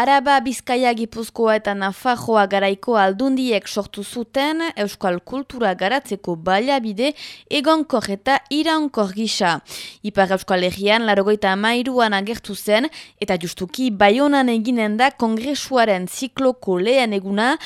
Araba, Bizkaia, Gipuzkoa eta Nafarroa garaiko aldundiek sortu zuten Euskal Kultura garatzeko baliabide egonkor eta irankor gisa. Ipar Euskal Herrian, larogoita amairuan agertu zen, eta justuki baionan eginen da kongresuaren zikloko lehen eguna,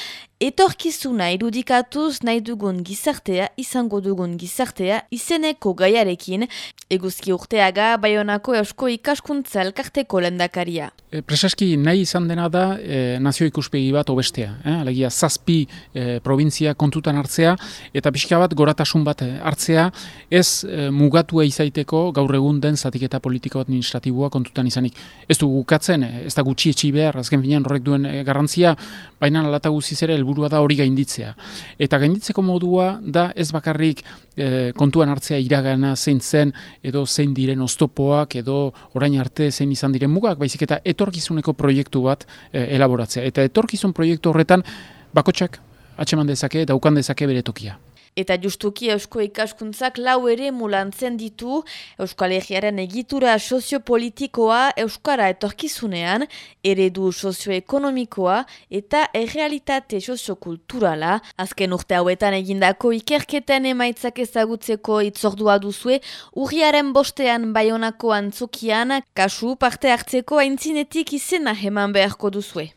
Etorkizuna irudikatuz nahi dugun gizartea, izango dugun gizartea, izeneko gaiarekin, eguzki urteaga Baionako Eusko ikaskuntza elkarteko lendakaria. E, preseski nahi izan dena da e, nazio ikuspegi bat obestea. Eh? Alegia zazpi e, provintzia kontutan hartzea eta pixka bat goratasun bat hartzea ez e, mugatua izaiteko gaur egun den zatiketa politiko administratiboa kontutan izanik. Ez du gukatzen, ez da gutxi etxi behar, azken finean horrek duen garrantzia, baina alata guziz ere helburua da hori gainditzea. Eta gainditzeko modua da ez bakarrik e, kontuan hartzea iragana zein zen edo zein diren oztopoak edo orain arte zein izan diren mugak, baizik eta etorkizuneko proiektu bat e, elaboratzea. Eta etorkizun proiektu horretan bakotsak atxeman dezake, daukan dezake bere tokia. Eta justuki Eusko ikaskuntzak lau ere mulantzen ditu Euskal Herriaren egitura soziopolitikoa Euskara etorkizunean, eredu sozioekonomikoa eta errealitate soziokulturala. Azken urte hauetan egindako ikerketen emaitzak ezagutzeko itzordua duzue, urriaren bostean baionako antzokian, kasu parte hartzeko aintzinetik izena heman beharko duzue.